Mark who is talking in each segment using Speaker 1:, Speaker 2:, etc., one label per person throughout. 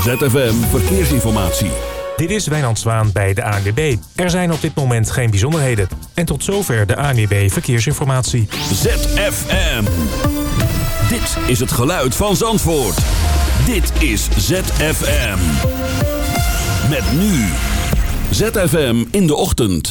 Speaker 1: ZFM Verkeersinformatie.
Speaker 2: Dit is Wijnand Zwaan bij de ANWB. Er zijn op dit moment geen bijzonderheden. En tot zover de ANWB Verkeersinformatie.
Speaker 1: ZFM. Dit is het geluid van Zandvoort. Dit is ZFM. Met nu. ZFM in de ochtend.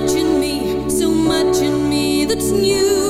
Speaker 3: much in me, so much in me that's new.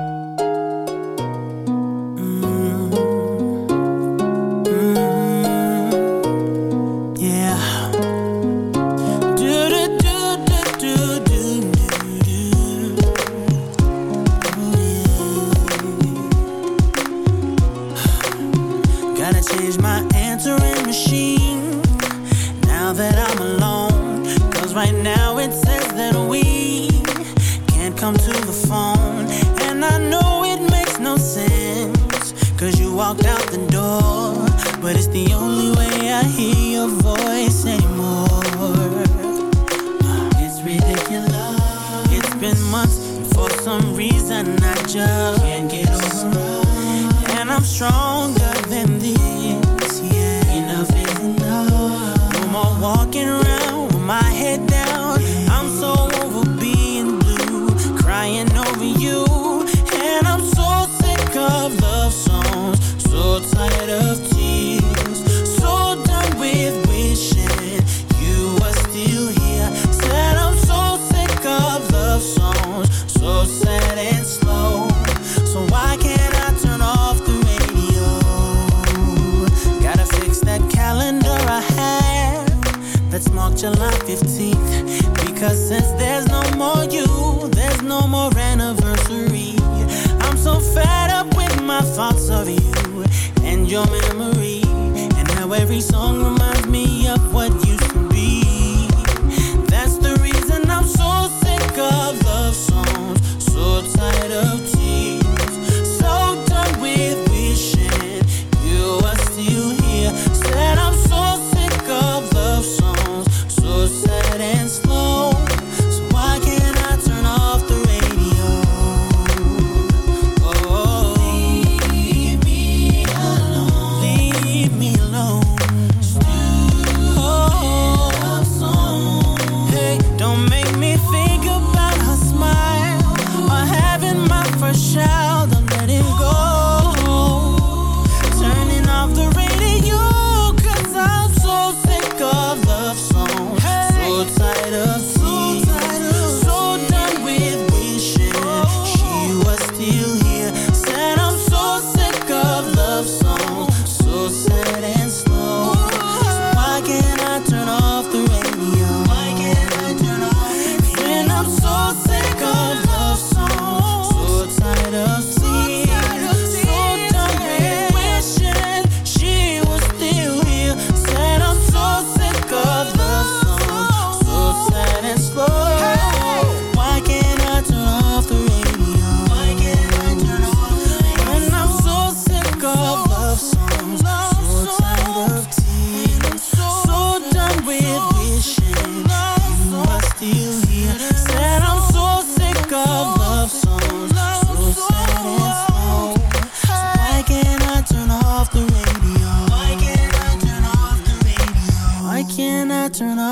Speaker 3: Since there's no more you, there's no more.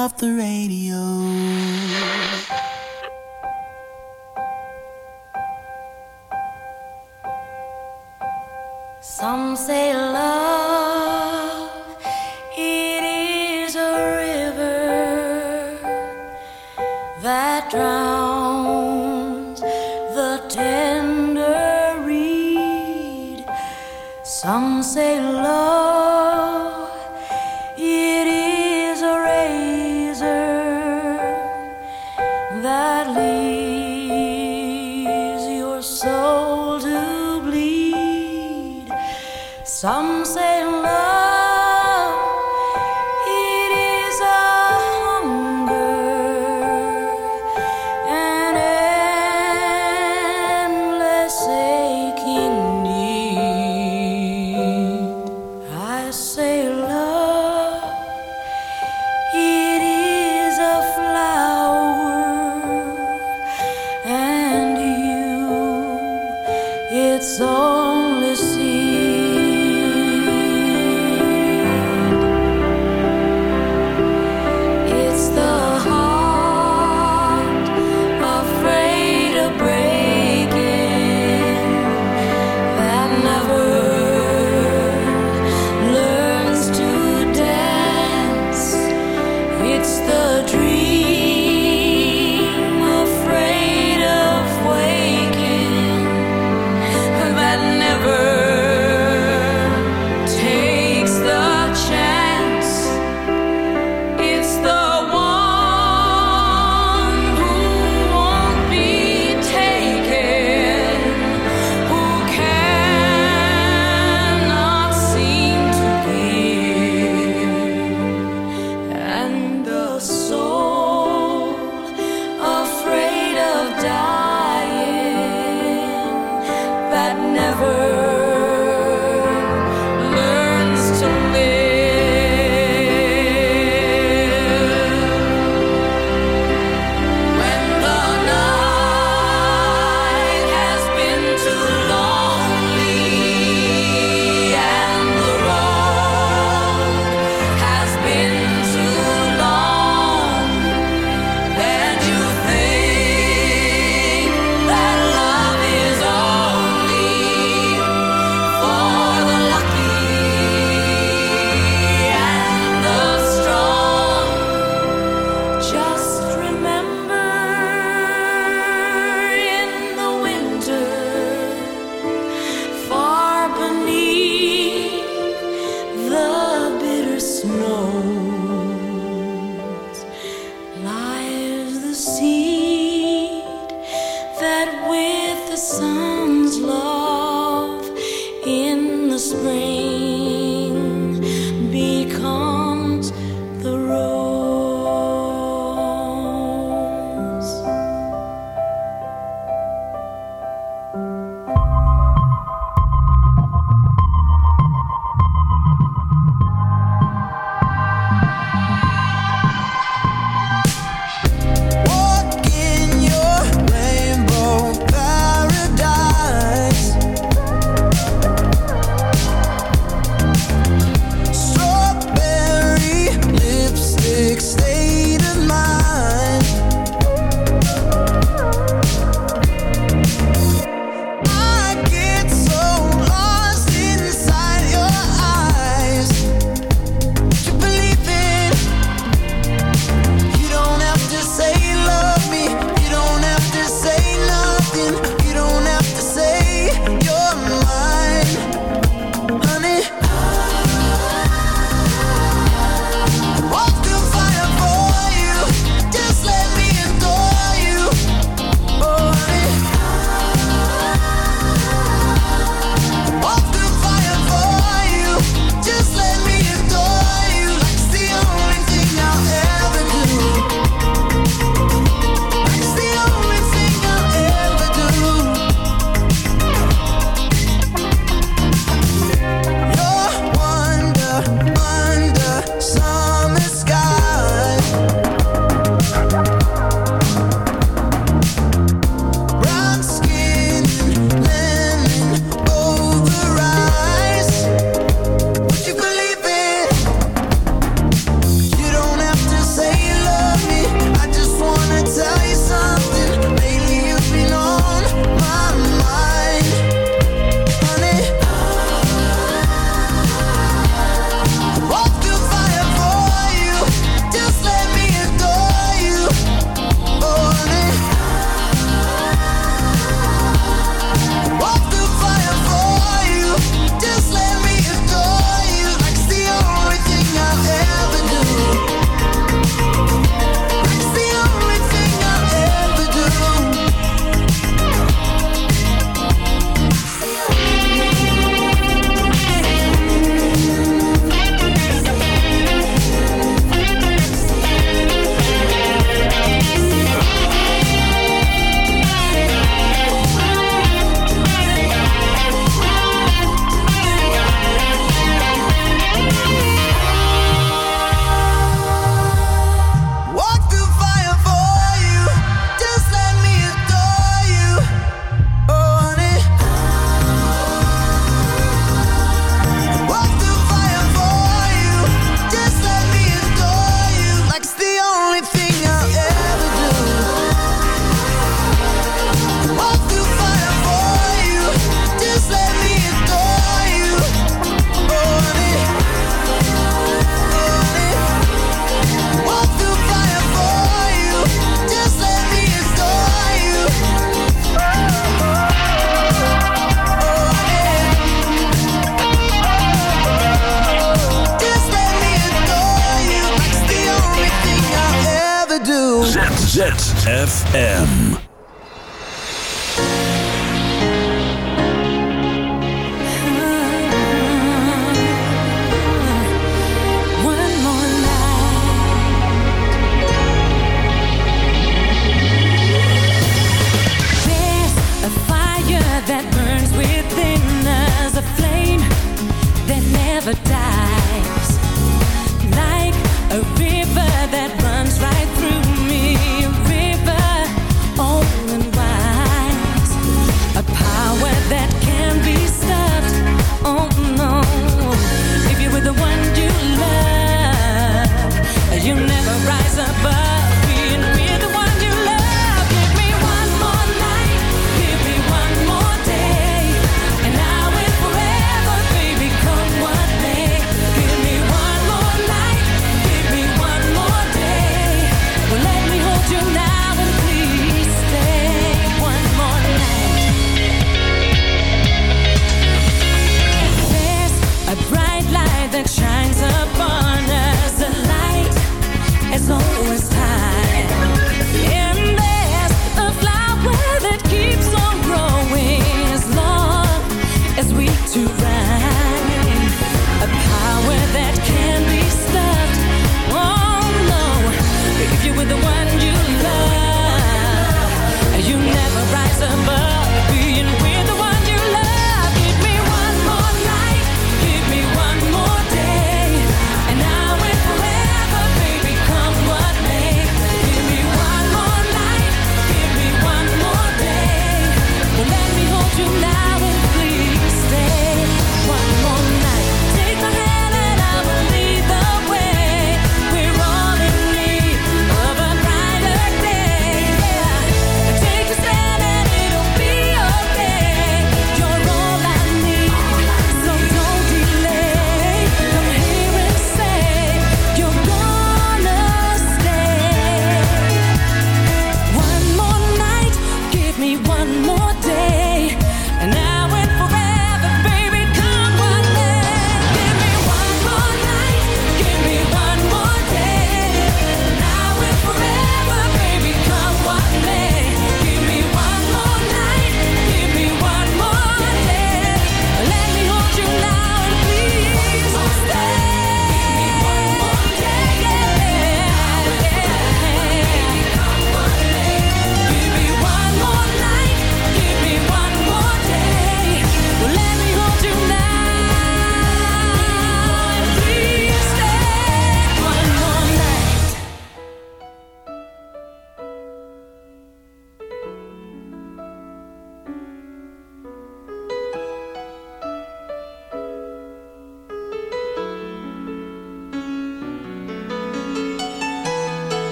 Speaker 3: off the radio.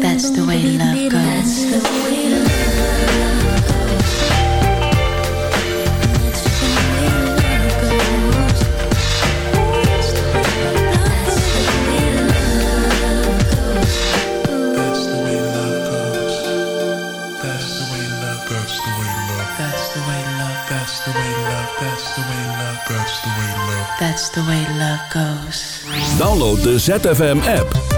Speaker 4: That's the way love goes. That's the way love goes. Download de ZFM app.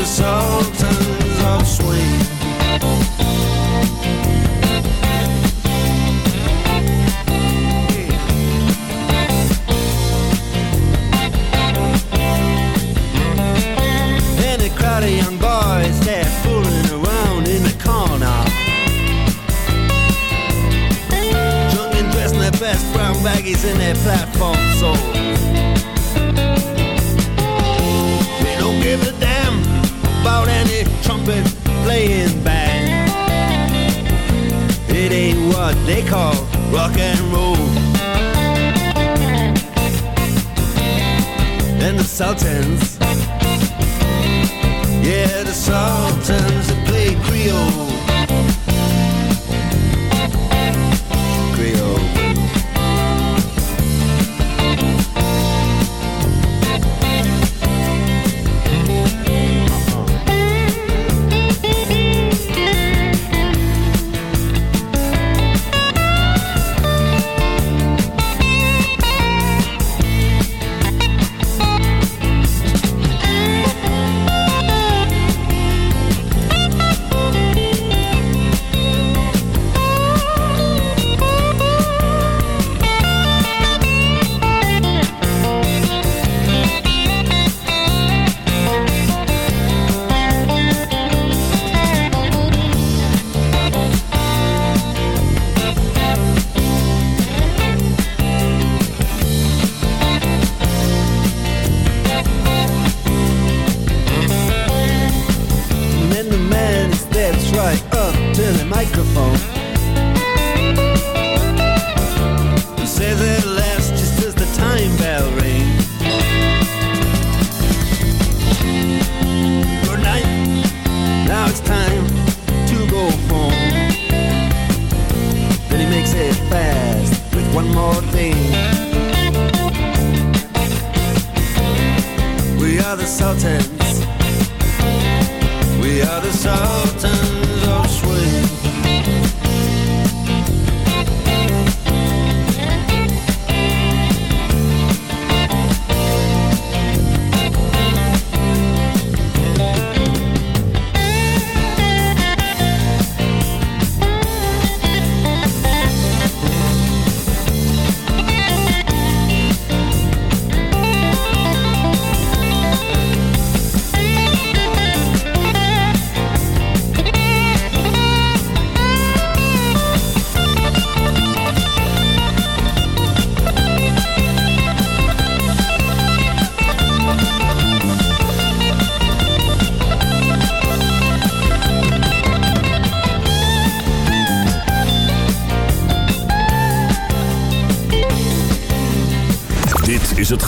Speaker 5: the sultans of swing. And a crowd of young boys they're fooling around in the corner. Drunk and dressed in their best brown baggies in their platform soles. About any trumpet playing band. It ain't what they call rock and roll. And the Sultans, yeah, the Sultans that play Creole.